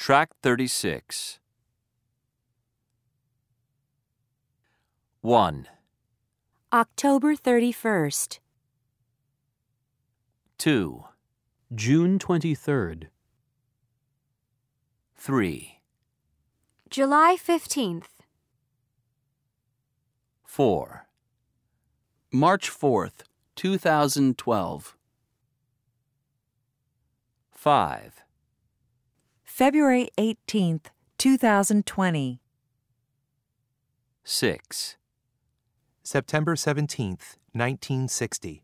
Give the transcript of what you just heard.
Track 36. 1, October 31st, 2, June 23rd, 3, July 15th, 4, March 4th, 2012. 5, February 18th, 2020. 6, September 17th, 1960.